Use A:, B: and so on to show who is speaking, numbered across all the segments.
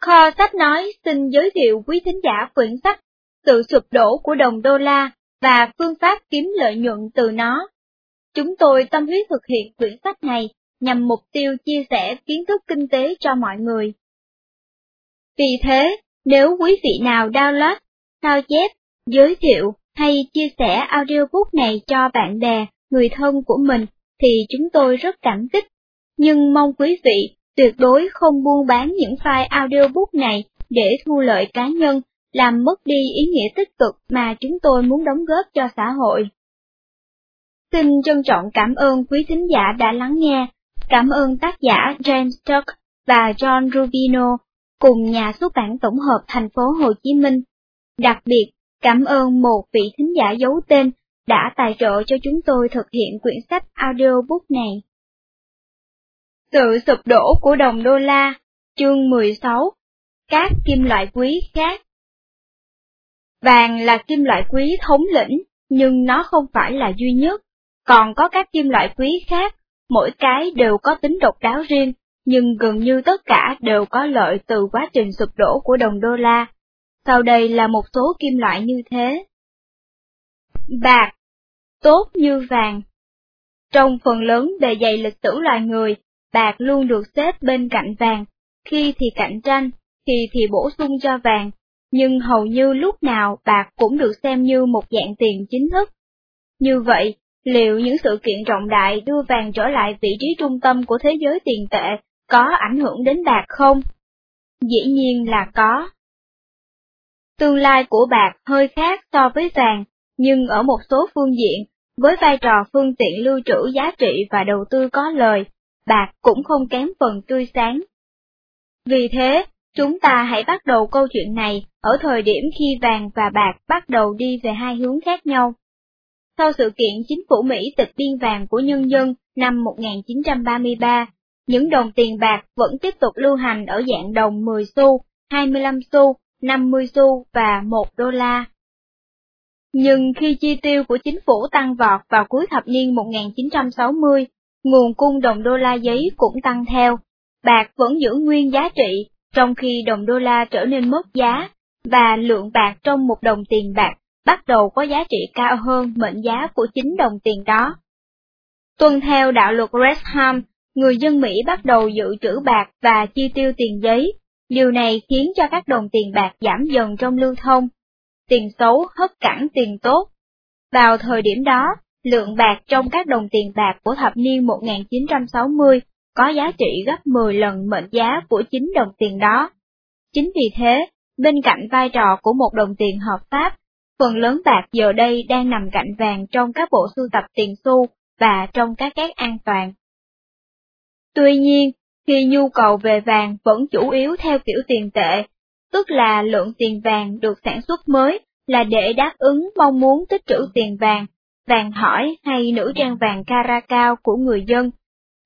A: Kho sách nói xin giới thiệu quý thính giả quyển sách Sự sụp đổ của đồng đô la và phương pháp kiếm lợi nhuận từ nó. Chúng tôi tâm huyết thực hiện quyển sách này nhằm mục tiêu chia sẻ kiến thức kinh tế cho mọi người. Vì thế, nếu quý vị nào download, sao chép, giới thiệu hay chia sẻ audiobook này cho bạn bè, người thân của mình thì chúng tôi rất cảm kích. Nhưng mong quý vị tuyệt đối không buôn bán những file audiobook này để thu lợi cá nhân, làm mất đi ý nghĩa tích cực mà chúng tôi muốn đóng góp cho xã hội. Xin trân trọng cảm ơn quý thính giả đã lắng nghe, cảm ơn tác giả James Tuck và John Rubino cùng nhà xuất bản tổng hợp thành phố Hồ Chí Minh. Đặc biệt, cảm ơn một vị thính giả giấu tên đã tài trợ cho chúng tôi thực hiện quyển sách audiobook này. Sự sụp đổ của đồng đô la, chương 16, các kim loại quý khác. Vàng là kim loại quý thống lĩnh, nhưng nó không phải là duy nhất, còn có các kim loại quý khác, mỗi cái đều có tính độc đáo riêng, nhưng gần như tất cả đều có lợi từ quá trình sụp đổ của đồng đô la. Sau đây là một số kim loại như thế. Bạc, tốt như vàng. Trong phần lớn bề dày lịch sử loài người, bạc luôn được xếp bên cạnh vàng, khi thì cạnh tranh, khi thì bổ sung cho vàng, nhưng hầu như lúc nào bạc cũng được xem như một dạng tiền chính thức. Như vậy, liệu những sự kiện trọng đại đưa vàng trở lại vị trí trung tâm của thế giới tiền tệ có ảnh hưởng đến bạc không? Dĩ nhiên là có. Tương lai của bạc hơi khác so với vàng, nhưng ở một số phương diện, với vai trò phương tiện lưu trữ giá trị và đầu tư có lời, bạc cũng không kém phần tươi sáng. Vì thế, chúng ta hãy bắt đầu câu chuyện này ở thời điểm khi vàng và bạc bắt đầu đi về hai hướng khác nhau. Sau sự kiện chính phủ Mỹ tịch biên vàng của nhân dân năm 1933, những đồng tiền bạc vẫn tiếp tục lưu hành ở dạng đồng 10 xu, 25 xu, 50 xu và 1 đô la. Nhưng khi chi tiêu của chính phủ tăng vọt vào cuối thập niên 1960, nguồn cung đồng đô la giấy cũng tăng theo, bạc vẫn giữ nguyên giá trị, trong khi đồng đô la trở nên mất giá, và lượng bạc trong một đồng tiền bạc bắt đầu có giá trị cao hơn mệnh giá của chính đồng tiền đó. Tuân theo đạo luật Gresham, người dân Mỹ bắt đầu dự trữ bạc và chi tiêu tiền giấy, điều này khiến cho các đồng tiền bạc giảm dần trong lưu thông. Tiền xấu hất cản tiền tốt. Vào thời điểm đó, lượng bạc trong các đồng tiền bạc của thập niên 1960 có giá trị gấp 10 lần mệnh giá của chính đồng tiền đó. Chính vì thế, bên cạnh vai trò của một đồng tiền hợp pháp, phần lớn bạc giờ đây đang nằm cạnh vàng trong các bộ sưu tập tiền xu và trong các két an toàn. Tuy nhiên, khi nhu cầu về vàng vẫn chủ yếu theo kiểu tiền tệ, tức là lượng tiền vàng được sản xuất mới là để đáp ứng mong muốn tích trữ tiền vàng, vàng hỏi hay nữ trang vàng Caracao của người dân.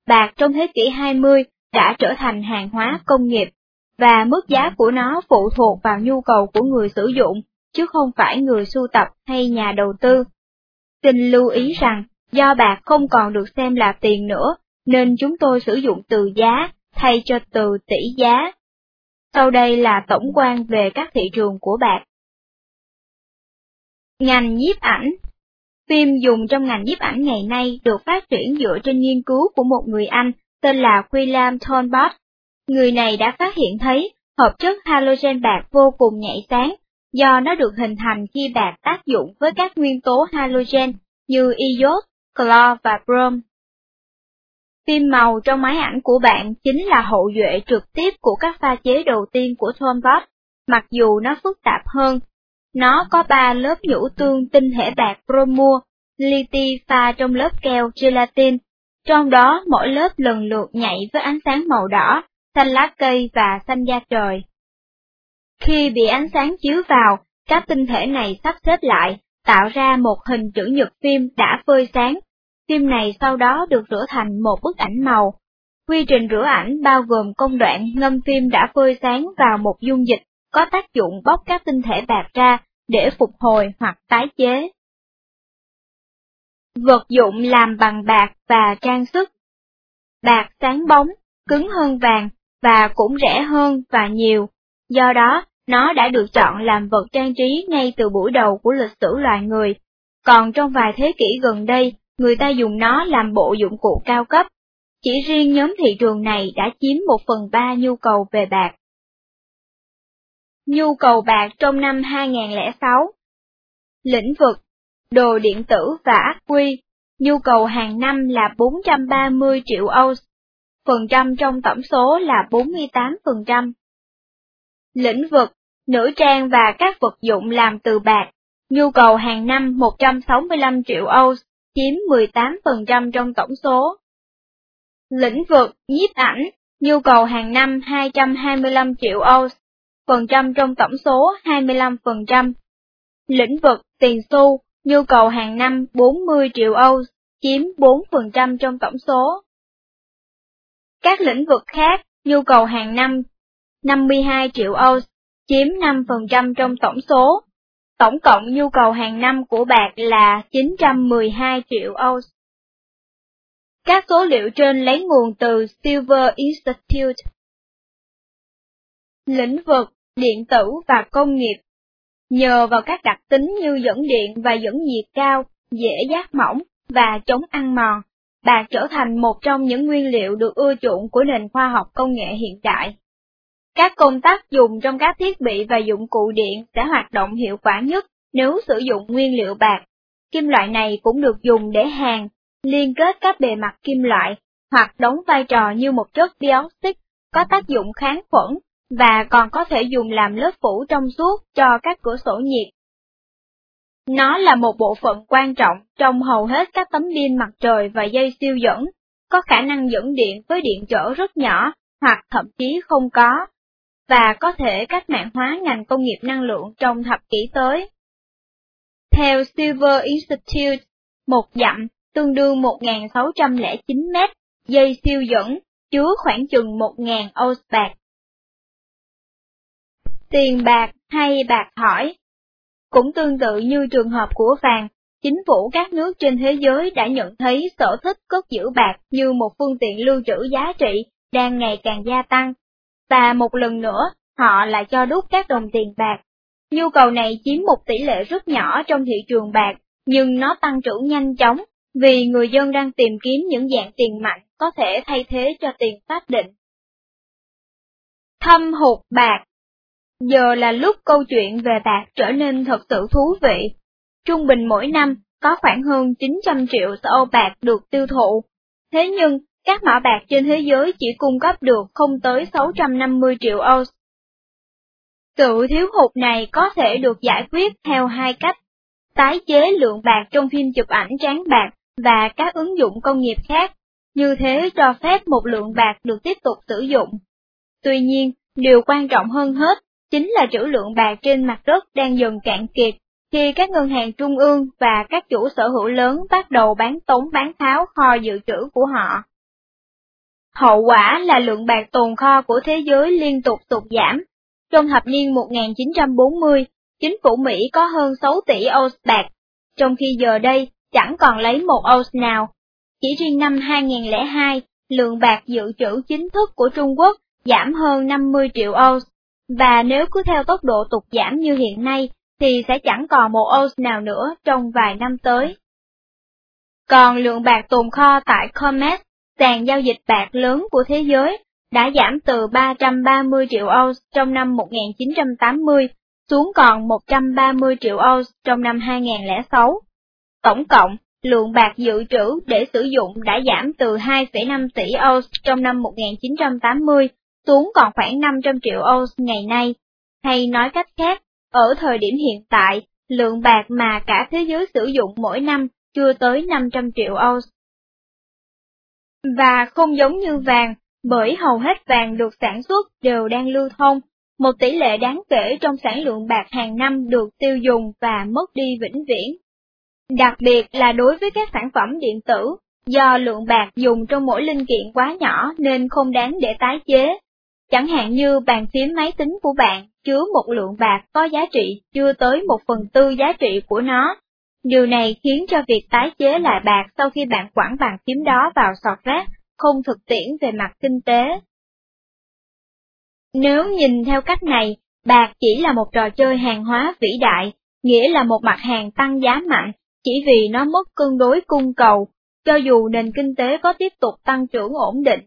A: Bạc trong thế kỷ 20 đã trở thành hàng hóa công nghiệp, và mức giá của nó phụ thuộc vào nhu cầu của người sử dụng, chứ không phải người sưu tập hay nhà đầu tư. Xin lưu ý rằng, do bạc không còn được xem là tiền nữa, nên chúng tôi sử dụng từ giá thay cho từ tỷ giá. Sau đây là tổng quan về các thị trường của bạc. Ngành nhiếp ảnh Phim dùng trong ngành nhiếp ảnh ngày nay được phát triển dựa trên nghiên cứu của một người Anh tên là William Thornbot. Người này đã phát hiện thấy hợp chất halogen bạc vô cùng nhạy sáng, do nó được hình thành khi bạc tác dụng với các nguyên tố halogen như iốt, clo và brom. Phim màu trong máy ảnh của bạn chính là hậu duệ trực tiếp của các pha chế đầu tiên của Thornbot, mặc dù nó phức tạp hơn. Nó có ba lớp nhũ tương tinh thể bạc bromua, li pha trong lớp keo gelatin, trong đó mỗi lớp lần lượt nhảy với ánh sáng màu đỏ, xanh lá cây và xanh da trời. Khi bị ánh sáng chiếu vào, các tinh thể này sắp xếp lại, tạo ra một hình chữ nhật phim đã phơi sáng, Phim này sau đó được rửa thành một bức ảnh màu. Quy trình rửa ảnh bao gồm công đoạn ngâm phim đã phơi sáng vào một dung dịch có tác dụng bóc các tinh thể bạc ra để phục hồi hoặc tái chế. Vật dụng làm bằng bạc và trang sức Bạc sáng bóng, cứng hơn vàng, và cũng rẻ hơn và nhiều, do đó nó đã được chọn làm vật trang trí ngay từ buổi đầu của lịch sử loài người, còn trong vài thế kỷ gần đây, người ta dùng nó làm bộ dụng cụ cao cấp. Chỉ riêng nhóm thị trường này đã chiếm một phần ba nhu cầu về bạc. Nhu cầu bạc trong năm 2006 Lĩnh vực Đồ điện tử và ác quy. Nhu cầu hàng năm là 430 triệu oz, phần trăm trong tổng số là 48%. Lĩnh vực Nữ trang và các vật dụng làm từ bạc, nhu cầu hàng năm 165 triệu oz, chiếm 18% trong tổng số. Lĩnh vực nhiếp ảnh, nhu cầu hàng năm 225 triệu oz, 15% trong tổng số 25%. Lĩnh vực tiền xu, nhu cầu hàng năm 40 triệu Âu, chiếm 4% trong tổng số. Các lĩnh vực khác, nhu cầu hàng năm 52 triệu Âu, chiếm 5% trong tổng số. Tổng cộng nhu cầu hàng năm của bạc là 912 triệu Âu. Các số liệu trên lấy nguồn từ Silver Institute. Lĩnh vực điện tử và công nghiệp Nhờ vào các đặc tính như dẫn điện và dẫn nhiệt cao, dễ giác mỏng và chống ăn mòn, bạc trở thành một trong những nguyên liệu được ưa chuộng của nền khoa học công nghệ hiện đại. Các công tác dùng trong các thiết bị và dụng cụ điện sẽ hoạt động hiệu quả nhất nếu sử dụng nguyên liệu bạc. Kim loại này cũng được dùng để hàn, liên kết các bề mặt kim loại, hoặc đóng vai trò như một chất dioxide có tác dụng kháng khuẩn, và còn có thể dùng làm lớp phủ trong suốt cho các cửa sổ nhiệt. Nó là một bộ phận quan trọng trong hầu hết các tấm pin mặt trời và dây siêu dẫn, có khả năng dẫn điện với điện trở rất nhỏ, hoặc thậm chí không có, và có thể cách mạng hóa ngành công nghiệp năng lượng trong thập kỷ tới. Theo Silver Institute, một dặm tương đương 1.609 mét dây siêu dẫn chứa khoảng chừng 1.000 ounce bạc. Tiền bạc hay bạc hỏi Cũng tương tự như trường hợp của vàng, chính phủ các nước trên thế giới đã nhận thấy sở thích cất giữ bạc như một phương tiện lưu trữ giá trị đang ngày càng gia tăng và một lần nữa, họ lại cho đúc các đồng tiền bạc. Nhu cầu này chiếm một tỷ lệ rất nhỏ trong thị trường bạc, nhưng nó tăng trưởng nhanh chóng, vì người dân đang tìm kiếm những dạng tiền mạnh có thể thay thế cho tiền pháp định. Thâm hụt bạc Giờ là lúc câu chuyện về bạc trở nên thật sự thú vị. Trung bình mỗi năm, có khoảng hơn 900 triệu ô bạc được tiêu thụ. Thế nhưng, các mã bạc trên thế giới chỉ cung cấp được không tới 650 triệu ounce. Sự thiếu hụt này có thể được giải quyết theo hai cách, tái chế lượng bạc trong phim chụp ảnh tráng bạc và các ứng dụng công nghiệp khác, như thế cho phép một lượng bạc được tiếp tục sử dụng. Tuy nhiên, điều quan trọng hơn hết, chính là trữ lượng bạc trên mặt đất đang dần cạn kiệt, khi các ngân hàng trung ương và các chủ sở hữu lớn bắt đầu bán tống bán tháo kho dự trữ của họ. Hậu quả là lượng bạc tồn kho của thế giới liên tục tụt giảm. Trong thập niên 1940, chính phủ Mỹ có hơn 6 tỷ ounce bạc, trong khi giờ đây chẳng còn lấy một ounce nào. Chỉ riêng năm 2002, lượng bạc dự trữ chính thức của Trung Quốc giảm hơn 50 triệu ounce, và nếu cứ theo tốc độ tụt giảm như hiện nay, thì sẽ chẳng còn một ounce nào nữa trong vài năm tới. Còn lượng bạc tồn kho tại Comex sàn giao dịch bạc lớn của thế giới, đã giảm từ 330 triệu ounce trong năm 1980 xuống còn 130 triệu ounce trong năm 2006. Tổng cộng, lượng bạc dự trữ để sử dụng đã giảm từ 2,5 tỷ ounce trong năm 1980 xuống còn khoảng 500 triệu oz ngày nay. Hay nói cách khác, ở thời điểm hiện tại, lượng bạc mà cả thế giới sử dụng mỗi năm chưa tới 500 triệu oz Và không giống như vàng, bởi hầu hết vàng được sản xuất đều đang lưu thông, một tỷ lệ đáng kể trong sản lượng bạc hàng năm được tiêu dùng và mất đi vĩnh viễn. Đặc biệt là đối với các sản phẩm điện tử, do lượng bạc dùng trong mỗi linh kiện quá nhỏ nên không đáng để tái chế. Chẳng hạn như bàn phím máy tính của bạn chứa một lượng bạc có giá trị chưa tới một phần tư giá trị của nó, Điều này khiến cho việc tái chế lại bạc sau khi bạn quẳng bàn phím đó vào sọt rác không thực tiễn về mặt kinh tế. Nếu nhìn theo cách này, bạc chỉ là một trò chơi hàng hóa vĩ đại, nghĩa là một mặt hàng tăng giá mạnh, chỉ vì nó mất cân đối cung cầu, cho dù nền kinh tế có tiếp tục tăng trưởng ổn định.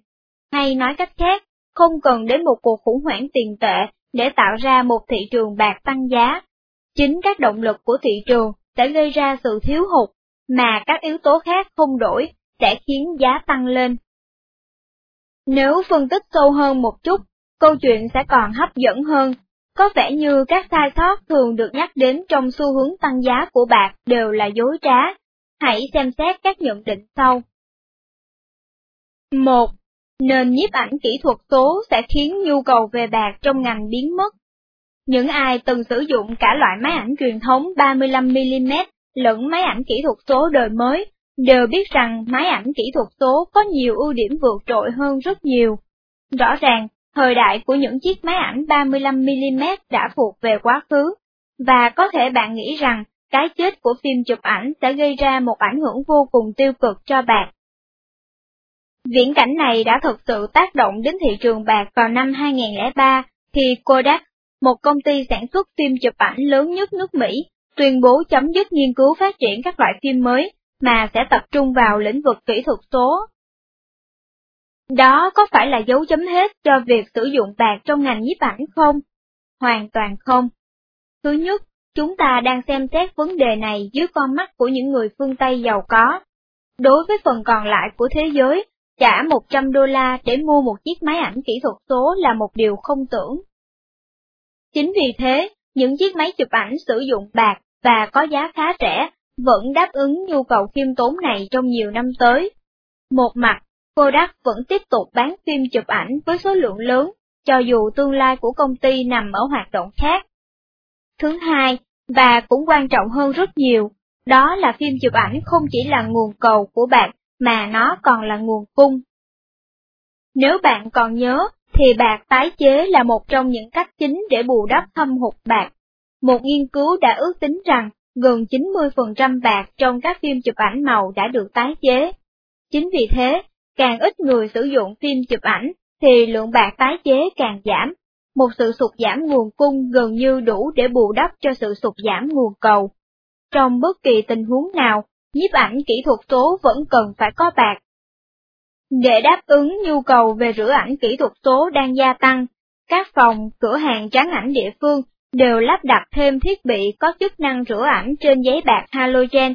A: Hay nói cách khác, không cần đến một cuộc khủng hoảng tiền tệ để tạo ra một thị trường bạc tăng giá. Chính các động lực của thị trường sẽ gây ra sự thiếu hụt, mà các yếu tố khác không đổi sẽ khiến giá tăng lên. Nếu phân tích sâu hơn một chút, câu chuyện sẽ còn hấp dẫn hơn. Có vẻ như các sai sót thường được nhắc đến trong xu hướng tăng giá của bạc đều là dối trá. Hãy xem xét các nhận định sau. 1. Nên nhiếp ảnh kỹ thuật số sẽ khiến nhu cầu về bạc trong ngành biến mất. Những ai từng sử dụng cả loại máy ảnh truyền thống 35mm lẫn máy ảnh kỹ thuật số đời mới đều biết rằng máy ảnh kỹ thuật số có nhiều ưu điểm vượt trội hơn rất nhiều. Rõ ràng, thời đại của những chiếc máy ảnh 35mm đã thuộc về quá khứ, và có thể bạn nghĩ rằng cái chết của phim chụp ảnh sẽ gây ra một ảnh hưởng vô cùng tiêu cực cho bạc. Viễn cảnh này đã thực sự tác động đến thị trường bạc vào năm 2003 khi Kodak, một công ty sản xuất phim chụp ảnh lớn nhất nước Mỹ, tuyên bố chấm dứt nghiên cứu phát triển các loại phim mới mà sẽ tập trung vào lĩnh vực kỹ thuật số. Đó có phải là dấu chấm hết cho việc sử dụng bạc trong ngành nhiếp ảnh không? Hoàn toàn không. Thứ nhất, chúng ta đang xem xét vấn đề này dưới con mắt của những người phương Tây giàu có. Đối với phần còn lại của thế giới, trả 100 đô la để mua một chiếc máy ảnh kỹ thuật số là một điều không tưởng. Chính vì thế, những chiếc máy chụp ảnh sử dụng bạc và có giá khá rẻ vẫn đáp ứng nhu cầu khiêm tốn này trong nhiều năm tới. Một mặt, Kodak vẫn tiếp tục bán phim chụp ảnh với số lượng lớn, cho dù tương lai của công ty nằm ở hoạt động khác. Thứ hai, và cũng quan trọng hơn rất nhiều, đó là phim chụp ảnh không chỉ là nguồn cầu của bạn, mà nó còn là nguồn cung. Nếu bạn còn nhớ, thì bạc tái chế là một trong những cách chính để bù đắp thâm hụt bạc. Một nghiên cứu đã ước tính rằng gần 90% bạc trong các phim chụp ảnh màu đã được tái chế. Chính vì thế, càng ít người sử dụng phim chụp ảnh, thì lượng bạc tái chế càng giảm. Một sự sụt giảm nguồn cung gần như đủ để bù đắp cho sự sụt giảm nguồn cầu. Trong bất kỳ tình huống nào, nhiếp ảnh kỹ thuật số vẫn cần phải có bạc. Để đáp ứng nhu cầu về rửa ảnh kỹ thuật số đang gia tăng, các phòng, cửa hàng tráng ảnh địa phương đều lắp đặt thêm thiết bị có chức năng rửa ảnh trên giấy bạc halogen.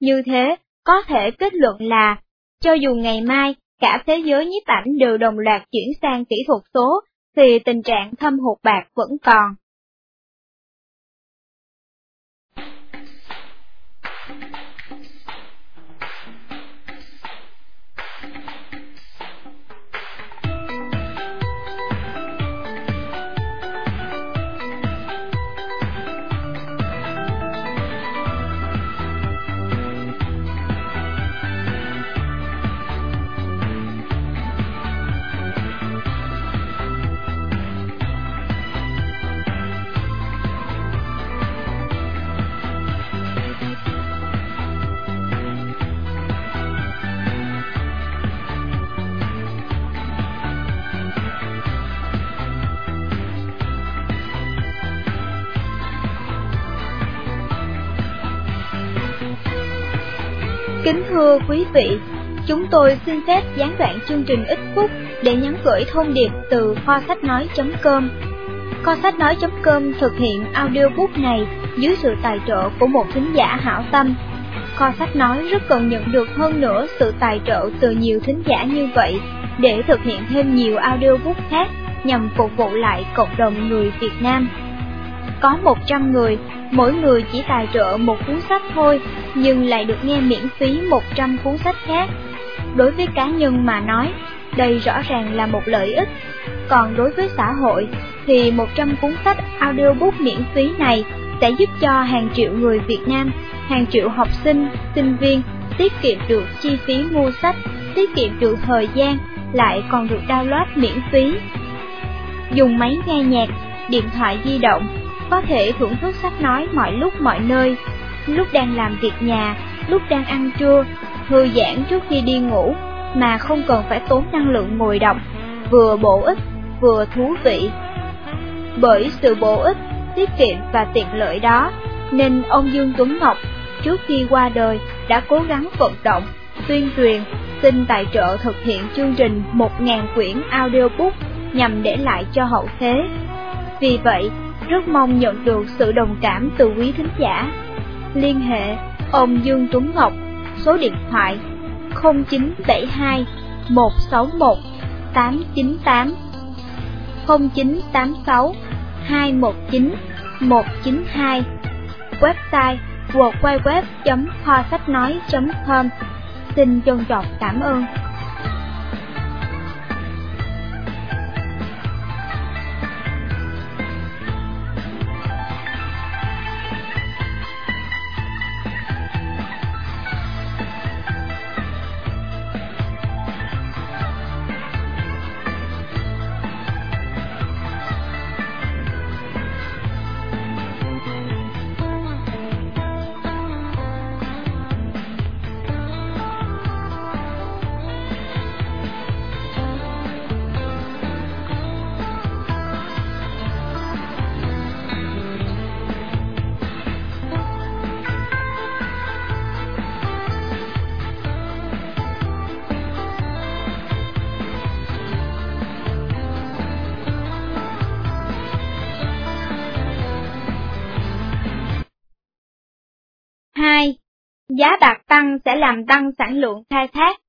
A: Như thế, có thể kết luận là, cho dù ngày mai cả thế giới nhiếp ảnh đều đồng loạt chuyển sang kỹ thuật số, thì tình trạng thâm hụt bạc vẫn còn. Kính thưa quý vị, chúng tôi xin phép gián đoạn chương trình ít phút để nhắn gửi thông điệp từ kho sách nói.com. Kho sách nói.com thực hiện audiobook này dưới sự tài trợ của một thính giả hảo tâm. Kho sách nói rất cần nhận được hơn nữa sự tài trợ từ nhiều thính giả như vậy để thực hiện thêm nhiều audiobook khác nhằm phục vụ lại cộng đồng người Việt Nam. Có 100 người mỗi người chỉ tài trợ một cuốn sách thôi, nhưng lại được nghe miễn phí 100 cuốn sách khác. Đối với cá nhân mà nói, đây rõ ràng là một lợi ích. Còn đối với xã hội, thì 100 cuốn sách audiobook miễn phí này sẽ giúp cho hàng triệu người Việt Nam, hàng triệu học sinh, sinh viên tiết kiệm được chi phí mua sách, tiết kiệm được thời gian, lại còn được download miễn phí. Dùng máy nghe nhạc, điện thoại di động có thể thưởng thức sách nói mọi lúc mọi nơi, lúc đang làm việc nhà, lúc đang ăn trưa, thư giãn trước khi đi ngủ, mà không cần phải tốn năng lượng ngồi đọc, vừa bổ ích, vừa thú vị, Bởi sự bổ ích, tiết kiệm và tiện lợi đó, nên ông Dương Tuấn Ngọc trước khi qua đời đã cố gắng vận động, tuyên truyền, xin tài trợ thực hiện chương trình 1.000 quyển audiobook nhằm để lại cho hậu thế. Vì vậy, rất mong nhận được sự đồng cảm từ quý thính giả. Liên hệ ông Dương Tuấn Ngọc, số điện thoại 0972 161 898 0986 219 192 Website www.hoa sách nói.com Xin trân trọng cảm ơn. Giá bạc tăng sẽ làm tăng sản lượng khai thác.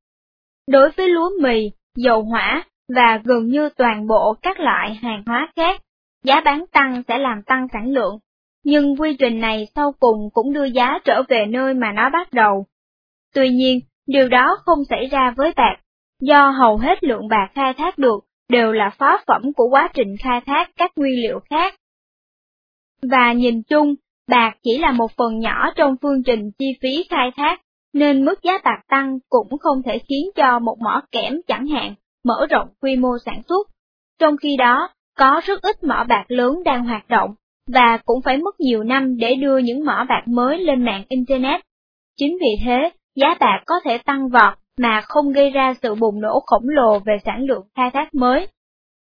A: Đối với lúa mì, dầu hỏa và gần như toàn bộ các loại hàng hóa khác, giá bán tăng sẽ làm tăng sản lượng, nhưng quy trình này sau cùng cũng đưa giá trở về nơi mà nó bắt đầu. Tuy nhiên, điều đó không xảy ra với bạc, do hầu hết lượng bạc khai thác được đều là phó phẩm của quá trình khai thác các nguyên liệu khác. Và nhìn chung, bạc chỉ là một phần nhỏ trong phương trình chi phí khai thác, nên mức giá bạc tăng cũng không thể khiến cho một mỏ kẽm chẳng hạn mở rộng quy mô sản xuất. Trong khi đó, có rất ít mỏ bạc lớn đang hoạt động, và cũng phải mất nhiều năm để đưa những mỏ bạc mới lên mạng Internet. Chính vì thế, giá bạc có thể tăng vọt mà không gây ra sự bùng nổ khổng lồ về sản lượng khai thác mới.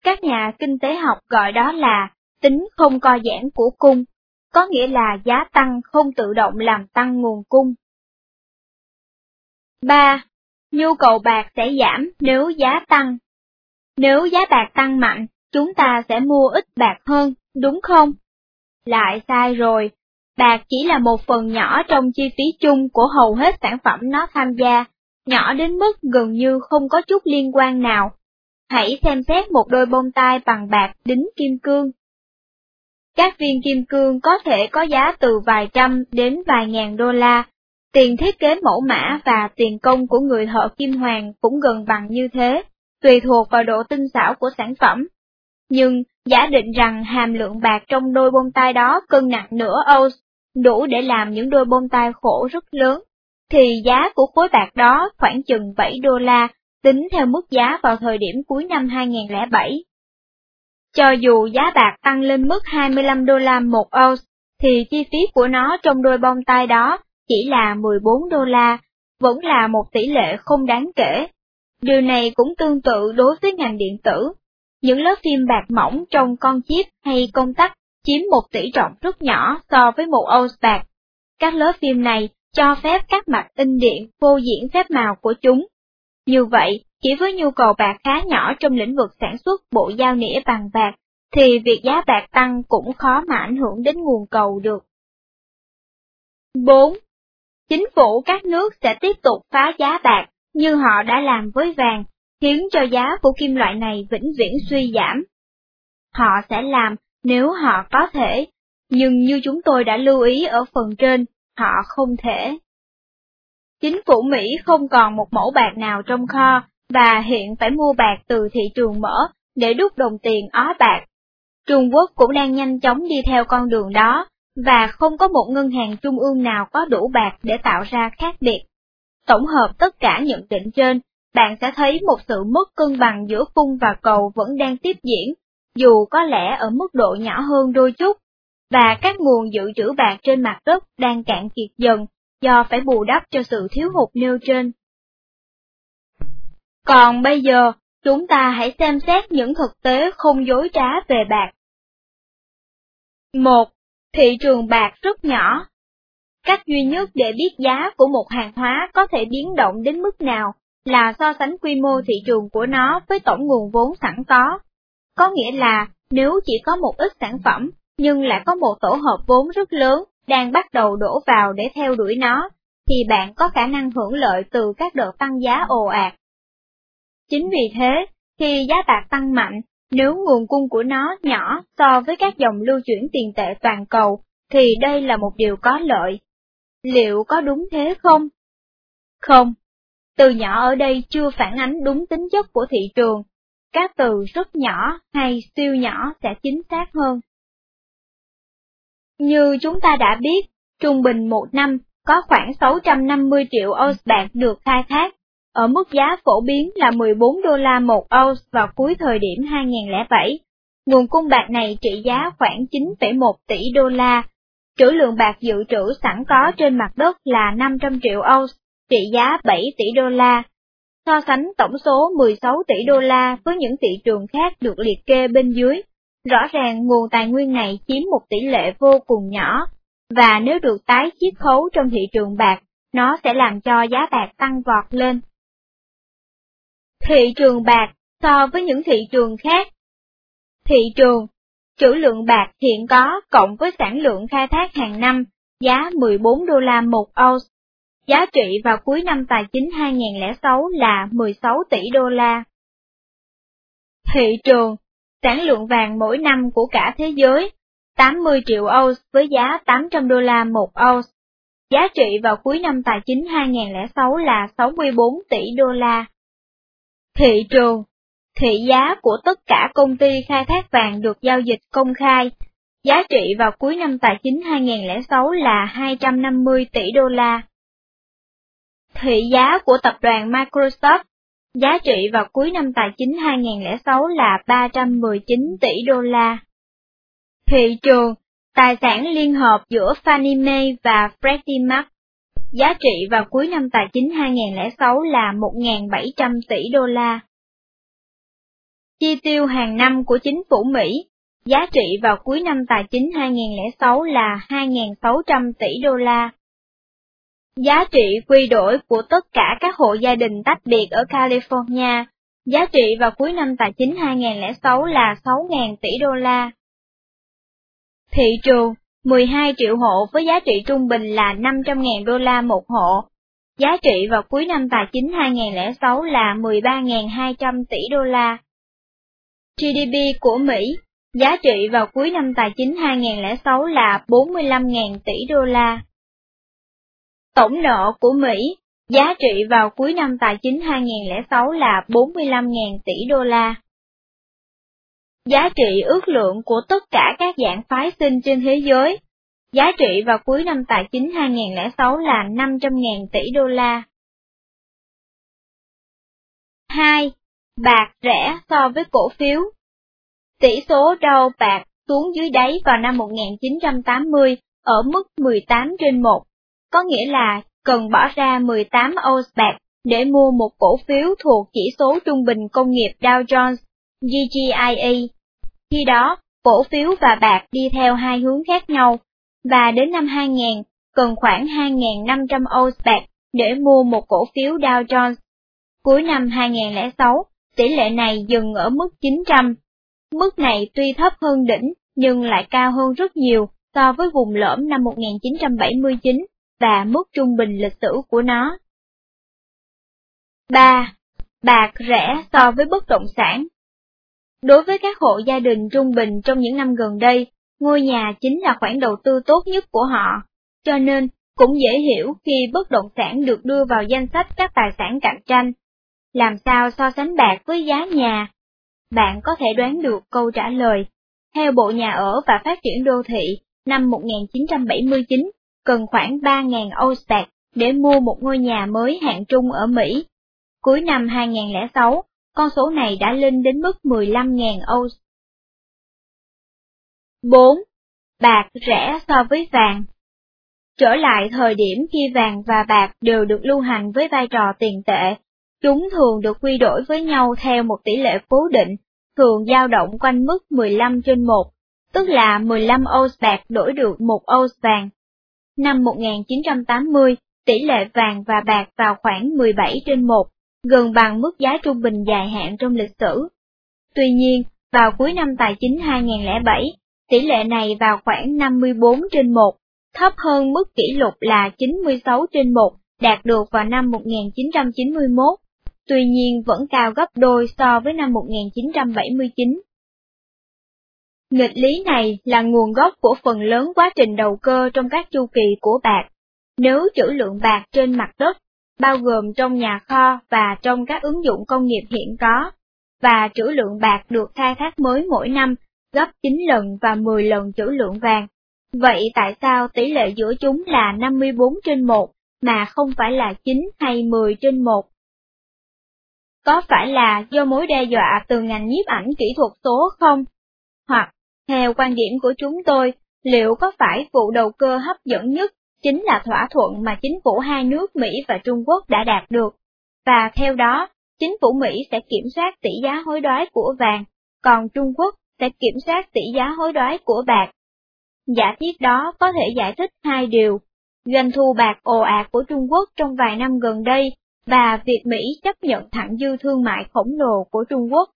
A: Các nhà kinh tế học gọi đó là tính không co giãn của cung có nghĩa là giá tăng không tự động làm tăng nguồn cung. 3. Nhu cầu bạc sẽ giảm nếu giá tăng. Nếu giá bạc tăng mạnh, chúng ta sẽ mua ít bạc hơn, đúng không? Lại sai rồi, bạc chỉ là một phần nhỏ trong chi phí chung của hầu hết sản phẩm nó tham gia, nhỏ đến mức gần như không có chút liên quan nào. Hãy xem xét một đôi bông tai bằng bạc đính kim cương. Các viên kim cương có thể có giá từ vài trăm đến vài ngàn đô la. Tiền thiết kế mẫu mã và tiền công của người thợ kim hoàng cũng gần bằng như thế, tùy thuộc vào độ tinh xảo của sản phẩm. Nhưng, giả định rằng hàm lượng bạc trong đôi bông tai đó cân nặng nửa ounce, đủ để làm những đôi bông tai khổ rất lớn, thì giá của khối bạc đó khoảng chừng 7 đô la, tính theo mức giá vào thời điểm cuối năm 2007. Cho dù giá bạc tăng lên mức 25 đô la một ounce, thì chi phí của nó trong đôi bông tai đó chỉ là 14 đô la, vẫn là một tỷ lệ không đáng kể. Điều này cũng tương tự đối với ngành điện tử. Những lớp phim bạc mỏng trong con chip hay công tắc chiếm một tỷ trọng rất nhỏ so với một ounce bạc. Các lớp phim này cho phép các mặt in điện vô diễn phép màu của chúng. Như vậy, chỉ với nhu cầu bạc khá nhỏ trong lĩnh vực sản xuất bộ giao nĩa bằng bạc, thì việc giá bạc tăng cũng khó mà ảnh hưởng đến nguồn cầu được. 4. Chính phủ các nước sẽ tiếp tục phá giá bạc như họ đã làm với vàng, khiến cho giá của kim loại này vĩnh viễn suy giảm. Họ sẽ làm nếu họ có thể, nhưng như chúng tôi đã lưu ý ở phần trên, họ không thể. Chính phủ Mỹ không còn một mẫu bạc nào trong kho, và hiện phải mua bạc từ thị trường mở để đúc đồng tiền ó bạc. Trung Quốc cũng đang nhanh chóng đi theo con đường đó, và không có một ngân hàng trung ương nào có đủ bạc để tạo ra khác biệt. Tổng hợp tất cả nhận định trên, bạn sẽ thấy một sự mất cân bằng giữa cung và cầu vẫn đang tiếp diễn, dù có lẽ ở mức độ nhỏ hơn đôi chút, và các nguồn dự trữ bạc trên mặt đất đang cạn kiệt dần do phải bù đắp cho sự thiếu hụt nêu trên. Còn bây giờ, chúng ta hãy xem xét những thực tế không dối trá về bạc. 1. Thị trường bạc rất nhỏ. Cách duy nhất để biết giá của một hàng hóa có thể biến động đến mức nào là so sánh quy mô thị trường của nó với tổng nguồn vốn sẵn có. Có nghĩa là nếu chỉ có một ít sản phẩm, nhưng lại có một tổ hợp vốn rất lớn đang bắt đầu đổ vào để theo đuổi nó, thì bạn có khả năng hưởng lợi từ các đợt tăng giá ồ ạt. Chính vì thế, khi giá bạc tăng mạnh, nếu nguồn cung của nó nhỏ so với các dòng lưu chuyển tiền tệ toàn cầu, thì đây là một điều có lợi. Liệu có đúng thế không? Không. Từ nhỏ ở đây chưa phản ánh đúng tính chất của thị trường. Các từ rất nhỏ hay siêu nhỏ sẽ chính xác hơn. Như chúng ta đã biết, trung bình một năm có khoảng 650 triệu ounce bạc được khai thác, ở mức giá phổ biến là 14 đô la một ounce vào cuối thời điểm 2007. Nguồn cung bạc này trị giá khoảng 9,1 tỷ đô la. Trữ lượng bạc dự trữ sẵn có trên mặt đất là 500 triệu ounce, trị giá 7 tỷ đô la. So sánh tổng số 16 tỷ đô la với những thị trường khác được liệt kê bên dưới, rõ ràng nguồn tài nguyên này chiếm một tỷ lệ vô cùng nhỏ, và nếu được tái chiết khấu trong thị trường bạc, nó sẽ làm cho giá bạc tăng vọt lên. Thị trường bạc so với những thị trường khác. Thị trường, trữ lượng bạc hiện có cộng với sản lượng khai thác hàng năm, giá 14 đô la một ounce. Giá trị vào cuối năm tài chính 2006 là 16 tỷ đô la. Thị trường, sản lượng vàng mỗi năm của cả thế giới, 80 triệu ounce với giá 800 đô la một ounce. Giá trị vào cuối năm tài chính 2006 là 64 tỷ đô la. Thị trường Thị giá của tất cả công ty khai thác vàng được giao dịch công khai, giá trị vào cuối năm tài chính 2006 là 250 tỷ đô la. Thị giá của tập đoàn Microsoft, giá trị vào cuối năm tài chính 2006 là 319 tỷ đô la. Thị trường, tài sản liên hợp giữa Fannie Mae và Freddie Mac, giá trị vào cuối năm tài chính 2006 là 1.700 tỷ đô la. Chi tiêu hàng năm của chính phủ Mỹ, giá trị vào cuối năm tài chính 2006 là 2.600 tỷ đô la. Giá trị quy đổi của tất cả các hộ gia đình tách biệt ở California, giá trị vào cuối năm tài chính 2006 là 6.000 tỷ đô la. Thị trường, 12 triệu hộ với giá trị trung bình là 500.000 đô la một hộ. Giá trị vào cuối năm tài chính 2006 là 13.200 tỷ đô la. GDP của Mỹ, giá trị vào cuối năm tài chính 2006 là 45.000 tỷ đô la. Tổng nợ của Mỹ, giá trị vào cuối năm tài chính 2006 là 45.000 tỷ đô la. Giá trị ước lượng của tất cả các dạng phái sinh trên thế giới, giá trị vào cuối năm tài chính 2006 là 500.000 tỷ đô la. 2. Bạc rẻ so với cổ phiếu Tỷ số Dow bạc xuống dưới đáy vào năm 1980 ở mức 18 trên 1, có nghĩa là cần bỏ ra 18 ounce bạc để mua một cổ phiếu thuộc chỉ số trung bình công nghiệp Dow Jones, GGIA. Khi đó, cổ phiếu và bạc đi theo hai hướng khác nhau, và đến năm 2000, cần khoảng 2.500 ounce bạc để mua một cổ phiếu Dow Jones. Cuối năm 2006, tỷ lệ này dừng ở mức 900. Mức này tuy thấp hơn đỉnh, nhưng lại cao hơn rất nhiều so với vùng lõm năm 1979 và mức trung bình lịch sử của nó. 3. Bạc rẻ so với bất động sản Đối với các hộ gia đình trung bình trong những năm gần đây, ngôi nhà chính là khoản đầu tư tốt nhất của họ, cho nên cũng dễ hiểu khi bất động sản được đưa vào danh sách các tài sản cạnh tranh. Làm sao so sánh bạc với giá nhà? Bạn có thể đoán được câu trả lời. Theo Bộ Nhà ở và Phát triển Đô thị, năm 1979, cần khoảng 3.000 ounce bạc để mua một ngôi nhà mới hạng trung ở Mỹ. Cuối năm 2006, con số này đã lên đến mức 15.000 oz. 4. Bạc rẻ so với vàng Trở lại thời điểm khi vàng và bạc đều được lưu hành với vai trò tiền tệ, chúng thường được quy đổi với nhau theo một tỷ lệ cố định, thường dao động quanh mức 15 trên 1, tức là 15 oz bạc đổi được 1 oz vàng. Năm 1980, tỷ lệ vàng và bạc vào khoảng 17 trên 1, gần bằng mức giá trung bình dài hạn trong lịch sử. Tuy nhiên, vào cuối năm tài chính 2007, tỷ lệ này vào khoảng 54 trên 1, thấp hơn mức kỷ lục là 96 trên 1 đạt được vào năm 1991, tuy nhiên vẫn cao gấp đôi so với năm 1979. Nghịch lý này là nguồn gốc của phần lớn quá trình đầu cơ trong các chu kỳ của bạc. Nếu trữ lượng bạc trên mặt đất, bao gồm trong nhà kho và trong các ứng dụng công nghiệp hiện có, và trữ lượng bạc được khai thác mới mỗi năm gấp 9 lần và 10 lần trữ lượng vàng. Vậy tại sao tỷ lệ giữa chúng là 54 trên 1 mà không phải là 9 hay 10 trên 1? Có phải là do mối đe dọa từ ngành nhiếp ảnh kỹ thuật số không? Hoặc, theo quan điểm của chúng tôi, liệu có phải vụ đầu cơ hấp dẫn nhất chính là thỏa thuận mà chính phủ hai nước Mỹ và Trung Quốc đã đạt được, và theo đó, chính phủ Mỹ sẽ kiểm soát tỷ giá hối đoái của vàng, còn Trung Quốc sẽ kiểm soát tỷ giá hối đoái của bạc. Giả thiết đó có thể giải thích hai điều, doanh thu bạc ồ ạt của Trung Quốc trong vài năm gần đây và việc Mỹ chấp nhận thặng dư thương mại khổng lồ của Trung Quốc.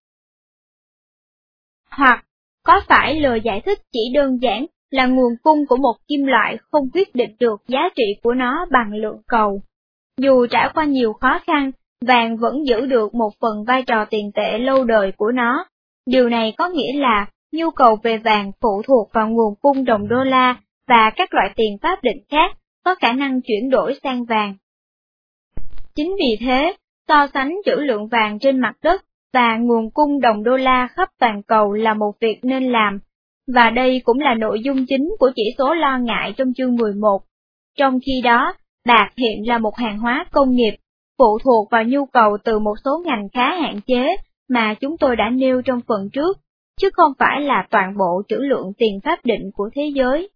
A: Hoặc, có phải lời giải thích chỉ đơn giản là nguồn cung của một kim loại không quyết định được giá trị của nó bằng lượng cầu. Dù trải qua nhiều khó khăn, vàng vẫn giữ được một phần vai trò tiền tệ lâu đời của nó. Điều này có nghĩa là nhu cầu về vàng phụ thuộc vào nguồn cung đồng đô la và các loại tiền pháp định khác có khả năng chuyển đổi sang vàng. Chính vì thế, so sánh trữ lượng vàng trên mặt đất và nguồn cung đồng đô la khắp toàn cầu là một việc nên làm, và đây cũng là nội dung chính của chỉ số lo ngại trong chương 11. Trong khi đó, bạc hiện là một hàng hóa công nghiệp, phụ thuộc vào nhu cầu từ một số ngành khá hạn chế mà chúng tôi đã nêu trong phần trước, chứ không phải là toàn bộ trữ lượng tiền pháp định của thế giới.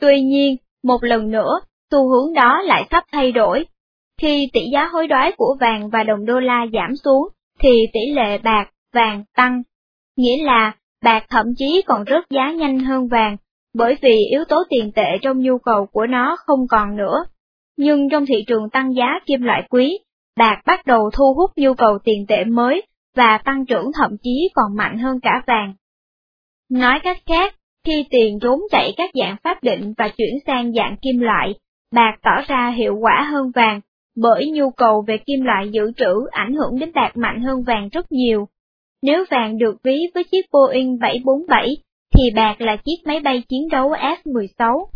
A: Tuy nhiên, một lần nữa, xu hướng đó lại sắp thay đổi. Khi tỷ giá hối đoái của vàng và đồng đô la giảm xuống, thì tỷ lệ bạc, vàng tăng. Nghĩa là, bạc thậm chí còn rớt giá nhanh hơn vàng, bởi vì yếu tố tiền tệ trong nhu cầu của nó không còn nữa. Nhưng trong thị trường tăng giá kim loại quý, bạc bắt đầu thu hút nhu cầu tiền tệ mới và tăng trưởng thậm chí còn mạnh hơn cả vàng. Nói cách khác, khi tiền trốn chạy các dạng pháp định và chuyển sang dạng kim loại, bạc tỏ ra hiệu quả hơn vàng, bởi nhu cầu về kim loại dự trữ ảnh hưởng đến bạc mạnh hơn vàng rất nhiều. Nếu vàng được ví với chiếc Boeing 747, thì bạc là chiếc máy bay chiến đấu F-16.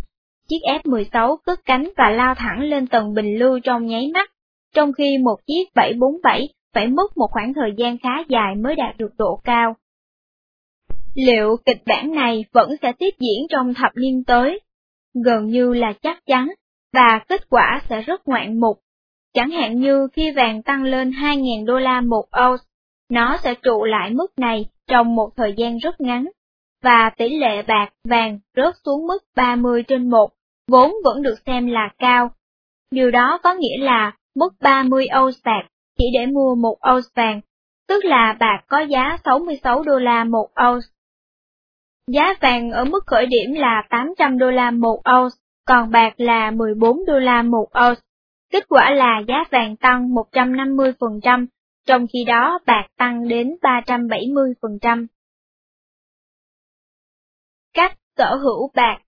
A: Chiếc F-16 cất cánh và lao thẳng lên tầng bình lưu trong nháy mắt, trong khi một chiếc 747 phải mất một khoảng thời gian khá dài mới đạt được độ cao. Liệu kịch bản này vẫn sẽ tiếp diễn trong thập niên tới? Gần như là chắc chắn, và kết quả sẽ rất ngoạn mục. Chẳng hạn như khi vàng tăng lên 2.000 đô la một ounce, nó sẽ trụ lại mức này trong một thời gian rất ngắn, và tỷ lệ bạc vàng rớt xuống mức 30 trên 1, vốn vẫn được xem là cao. Điều đó có nghĩa là mức 30 ounce bạc chỉ để mua một ounce vàng, tức là bạc có giá 66 đô la một ounce. Giá vàng ở mức khởi điểm là 800 đô la một ounce, còn bạc là 14 đô la một ounce. Kết quả là giá vàng tăng 150%, trong khi đó bạc tăng đến 370%. Cách sở hữu bạc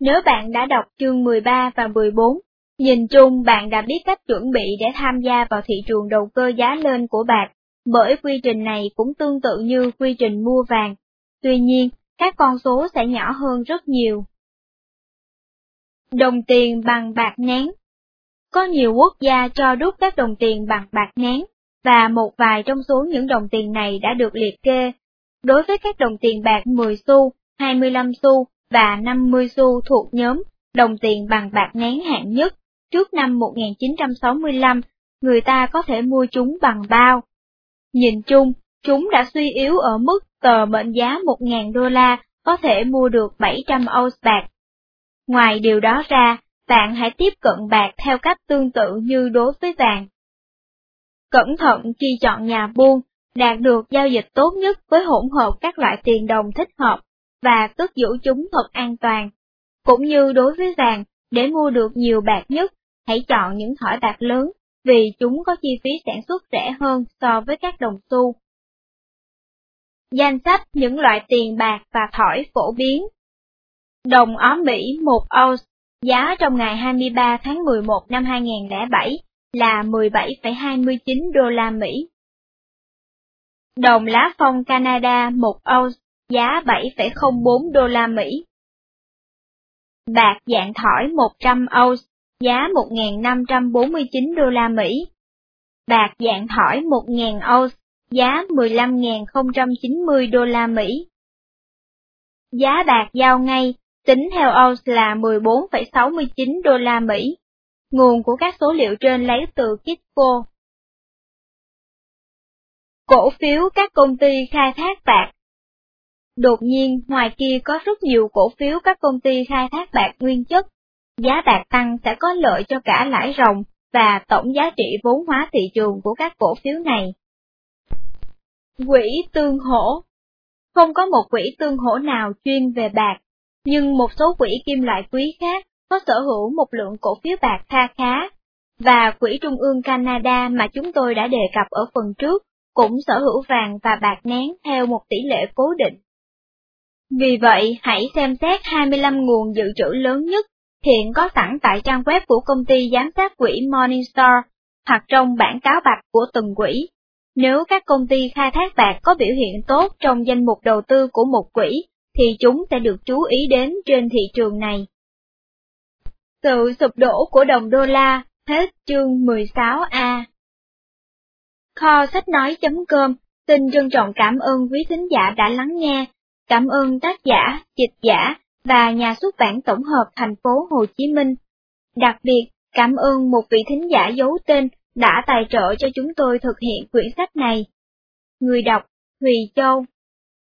A: Nếu bạn đã đọc chương 13 và 14, nhìn chung bạn đã biết cách chuẩn bị để tham gia vào thị trường đầu cơ giá lên của bạc, bởi quy trình này cũng tương tự như quy trình mua vàng. Tuy nhiên, các con số sẽ nhỏ hơn rất nhiều. Đồng tiền bằng bạc nén Có nhiều quốc gia cho đúc các đồng tiền bằng bạc nén, và một vài trong số những đồng tiền này đã được liệt kê. Đối với các đồng tiền bạc 10 xu, 25 xu và 50 xu thuộc nhóm đồng tiền bằng bạc nén hạng nhất, trước năm 1965, người ta có thể mua chúng bằng bao. Nhìn chung, chúng đã suy yếu ở mức tờ mệnh giá 1.000 đô la có thể mua được 700 ounce bạc. Ngoài điều đó ra, bạn hãy tiếp cận bạc theo cách tương tự như đối với vàng. Cẩn thận khi chọn nhà buôn, đạt được giao dịch tốt nhất với hỗn hợp các loại tiền đồng thích hợp và cất giữ chúng thật an toàn. Cũng như đối với vàng, để mua được nhiều bạc nhất, hãy chọn những thỏi bạc lớn vì chúng có chi phí sản xuất rẻ hơn so với các đồng xu. Danh sách những loại tiền bạc và thỏi phổ biến Đồng Ó Mỹ 1 ounce, giá trong ngày 23 tháng 11 năm 2007 là 17,29 đô la Mỹ. Đồng lá phong Canada 1 ounce, giá 7,04 đô la Mỹ. Bạc dạng thỏi 100 ounce, giá 1.549 đô la Mỹ. Bạc dạng thỏi 1.000 ounce, giá 15.090 đô la Mỹ. Giá bạc giao ngay, tính theo ounce là 14,69 đô la Mỹ. Nguồn của các số liệu trên lấy từ Kitco. Cổ phiếu các công ty khai thác bạc Đột nhiên, ngoài kia có rất nhiều cổ phiếu các công ty khai thác bạc nguyên chất. Giá bạc tăng sẽ có lợi cho cả lãi ròng và tổng giá trị vốn hóa thị trường của các cổ phiếu này. Quỹ tương hỗ Không có một quỹ tương hỗ nào chuyên về bạc, nhưng một số quỹ kim loại quý khác có sở hữu một lượng cổ phiếu bạc kha khá, và Quỹ Trung ương Canada mà chúng tôi đã đề cập ở phần trước cũng sở hữu vàng và bạc nén theo một tỷ lệ cố định. Vì vậy, hãy xem xét 25 nguồn dự trữ lớn nhất hiện có sẵn tại trang web của công ty giám sát quỹ Morningstar hoặc trong bản cáo bạch của từng quỹ. Nếu các công ty khai thác bạc có biểu hiện tốt trong danh mục đầu tư của một quỹ, thì chúng sẽ được chú ý đến trên thị trường này. Sự sụp đổ của đồng đô la, hết chương 16A. Kho sách nói.com xin trân trọng cảm ơn quý thính giả đã lắng nghe Cảm ơn tác giả, dịch giả và nhà xuất bản tổng hợp thành phố Hồ Chí Minh. Đặc biệt, cảm ơn một vị thính giả giấu tên đã tài trợ cho chúng tôi thực hiện quyển sách này. Người đọc Thùy Châu